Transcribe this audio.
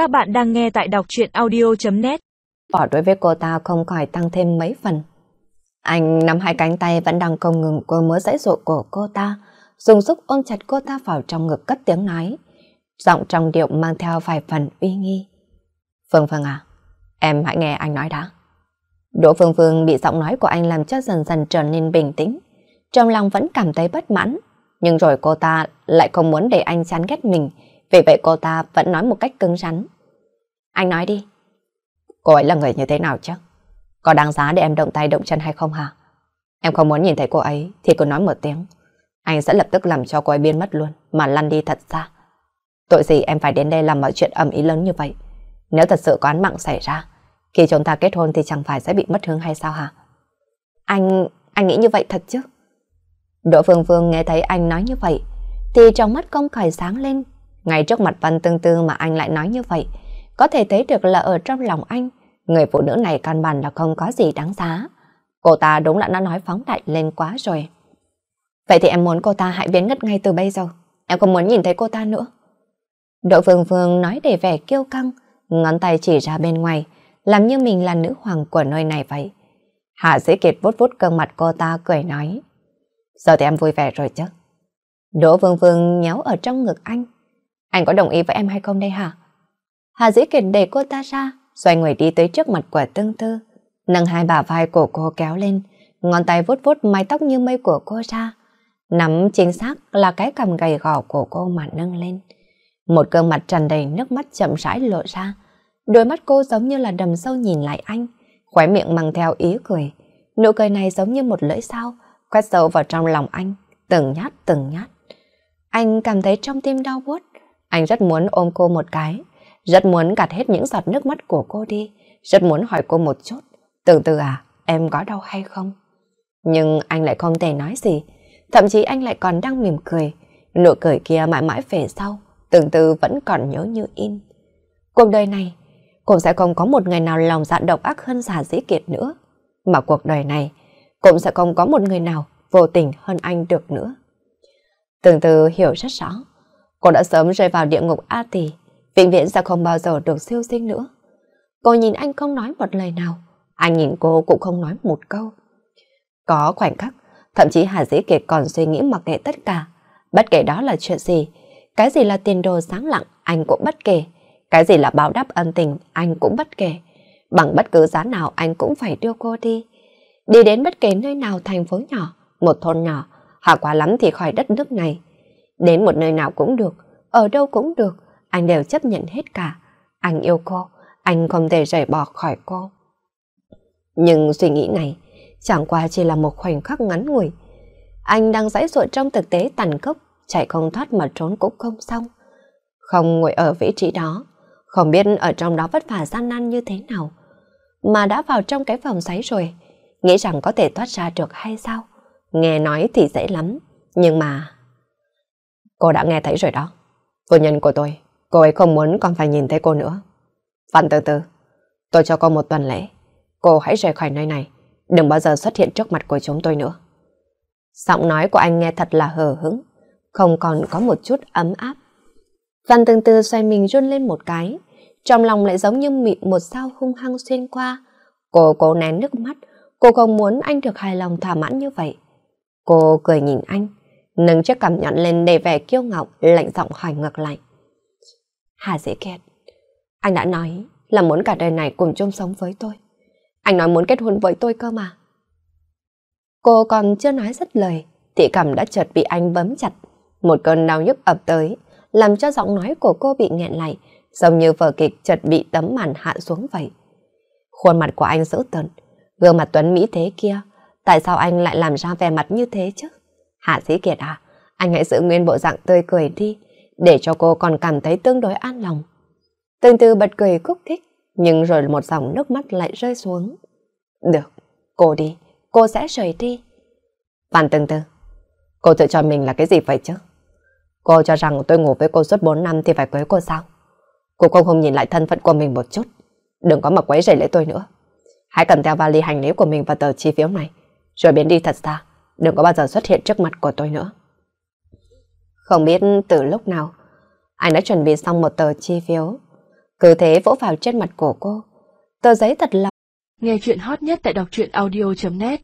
Các bạn đang nghe tại đọc truyện audio.net Bỏ đối với cô ta không khỏi tăng thêm mấy phần. Anh nắm hai cánh tay vẫn đang không ngừng cô mới dãy dụ của cô ta, dùng sức ôm chặt cô ta vào trong ngực cất tiếng nói. Giọng trong điệu mang theo vài phần uy nghi. Phương Phương à, em hãy nghe anh nói đã. Đỗ Phương Phương bị giọng nói của anh làm cho dần dần trở nên bình tĩnh. Trong lòng vẫn cảm thấy bất mãn, nhưng rồi cô ta lại không muốn để anh chán ghét mình, vì vậy cô ta vẫn nói một cách cứng rắn. Anh nói đi. Cô ấy là người như thế nào chứ? Có đáng giá để em động tay động chân hay không hả? Em không muốn nhìn thấy cô ấy thì cứ nói một tiếng. Anh sẽ lập tức làm cho cô ấy biến mất luôn, mà lăn đi thật xa. Tội gì em phải đến đây làm mọi chuyện ầm ý lớn như vậy? Nếu thật sự có án mạng xảy ra, khi chúng ta kết hôn thì chẳng phải sẽ bị mất hương hay sao hả? Anh, anh nghĩ như vậy thật chứ? Đỗ Phương Phương nghe thấy anh nói như vậy, thì trong mắt công khởi sáng lên. Ngay trước mặt Văn Tương Tư mà anh lại nói như vậy, có thể thấy được là ở trong lòng anh, người phụ nữ này căn bản là không có gì đáng giá. Cô ta đúng là đã nói phóng đại lên quá rồi. Vậy thì em muốn cô ta hãy biến ngất ngay từ bây giờ. Em không muốn nhìn thấy cô ta nữa. Đỗ Phương Phương nói để vẻ kiêu căng, ngón tay chỉ ra bên ngoài, làm như mình là nữ hoàng của nơi này vậy. Hạ Dĩ Kiệt vút vút cơn mặt cô ta cười nói. Giờ thì em vui vẻ rồi chứ. Đỗ Vương Vương nhéo ở trong ngực anh. Anh có đồng ý với em hay không đây hả? Hà Dĩ Kiệt đẩy cô ta ra, xoay người đi tới trước mặt của Tương Tư, nâng hai bả vai của cô kéo lên, ngón tay vuốt vuốt mái tóc như mây của cô ra, nắm chính xác là cái cằm gầy gò của cô mà nâng lên. Một gương mặt tràn đầy nước mắt chậm rãi lộ ra, đôi mắt cô giống như là đầm sâu nhìn lại anh, khóe miệng mang theo ý cười. Nụ cười này giống như một lưỡi sao, quét sâu vào trong lòng anh, từng nhát từng nhát. Anh cảm thấy trong tim đau buốt, anh rất muốn ôm cô một cái, rất muốn gạt hết những giọt nước mắt của cô đi, rất muốn hỏi cô một chút, từ từ à, em có đau hay không? Nhưng anh lại không thể nói gì, thậm chí anh lại còn đang mỉm cười, nụ cười kia mãi mãi về sau, từng từ vẫn còn nhớ như in. Cuộc đời này, cũng sẽ không có một người nào lòng dạ độc ác hơn giả dĩ kiệt nữa, mà cuộc đời này cũng sẽ không có một người nào vô tình hơn anh được nữa. Từng từ hiểu rất rõ, cô đã sớm rơi vào địa ngục A Tỳ, vĩnh viễn sẽ không bao giờ được siêu sinh nữa. Cô nhìn anh không nói một lời nào, anh nhìn cô cũng không nói một câu. Có khoảnh khắc, thậm chí Hà Dĩ Kiệt còn suy nghĩ mặc kệ tất cả, bất kể đó là chuyện gì, cái gì là tiền đồ sáng lặng, anh cũng bất kể, cái gì là báo đáp ân tình, anh cũng bất kể. Bằng bất cứ giá nào anh cũng phải đưa cô đi. Đi đến bất kể nơi nào thành phố nhỏ, một thôn nhỏ, hoặc quá lắm thì khỏi đất nước này. Đến một nơi nào cũng được, ở đâu cũng được, anh đều chấp nhận hết cả. Anh yêu cô, anh không thể rời bỏ khỏi cô. Nhưng suy nghĩ này chẳng qua chỉ là một khoảnh khắc ngắn ngủi. Anh đang dãy ruột trong thực tế tàn khốc, chạy không thoát mà trốn cũng không xong. Không ngồi ở vị trí đó, không biết ở trong đó vất vả gian nan như thế nào. Mà đã vào trong cái phòng xoáy rồi, nghĩ rằng có thể thoát ra được hay sao? Nghe nói thì dễ lắm, nhưng mà... Cô đã nghe thấy rồi đó. Phu nhân của tôi, cô ấy không muốn con phải nhìn thấy cô nữa. Văn từ từ, tôi cho cô một tuần lễ. Cô hãy rời khỏi nơi này, đừng bao giờ xuất hiện trước mặt của chúng tôi nữa. Giọng nói của anh nghe thật là hờ hững, không còn có một chút ấm áp. Văn từ từ xoay mình run lên một cái, trong lòng lại giống như bị một sao hung hăng xuyên qua. Cô cố nén nước mắt, cô không muốn anh được hài lòng thỏa mãn như vậy. Cô cười nhìn anh, nâng chiếc cằm nhọn lên để vẻ kiêu ngạo, lạnh giọng hỏi ngược lại. Hà dễ Kiệt, anh đã nói là muốn cả đời này cùng chung sống với tôi. Anh nói muốn kết hôn với tôi cơ mà. Cô còn chưa nói dứt lời, thị cằm đã chợt bị anh bấm chặt. Một cơn đau nhức ập tới, làm cho giọng nói của cô bị nghẹn lại, giống như vở kịch chợt bị tấm màn hạ xuống vậy. Khuôn mặt của anh dữ tợn, gương mặt tuấn Mỹ thế kia, tại sao anh lại làm ra vẻ mặt như thế chứ? Hạ Sĩ Kiệt à, anh hãy giữ nguyên bộ dạng tươi cười đi, để cho cô còn cảm thấy tương đối an lòng. Từng từ bật cười khúc khích, nhưng rồi một dòng nước mắt lại rơi xuống. Được, cô đi, cô sẽ rời đi. Phan từng từ, cô tự cho mình là cái gì vậy chứ? Cô cho rằng tôi ngủ với cô suốt 4 năm thì phải cưới cô sao? Cô không không nhìn lại thân phận của mình một chút. Đừng có mà quấy rầy lễ tôi nữa. Hãy cầm theo vali hành lý của mình và tờ chi phiếu này, rồi biến đi thật xa. Đừng có bao giờ xuất hiện trước mặt của tôi nữa. Không biết từ lúc nào, anh đã chuẩn bị xong một tờ chi phiếu. Cứ thế vỗ vào trên mặt của cô. Tờ giấy thật lòng. Nghe chuyện hot nhất tại đọc truyện audio.net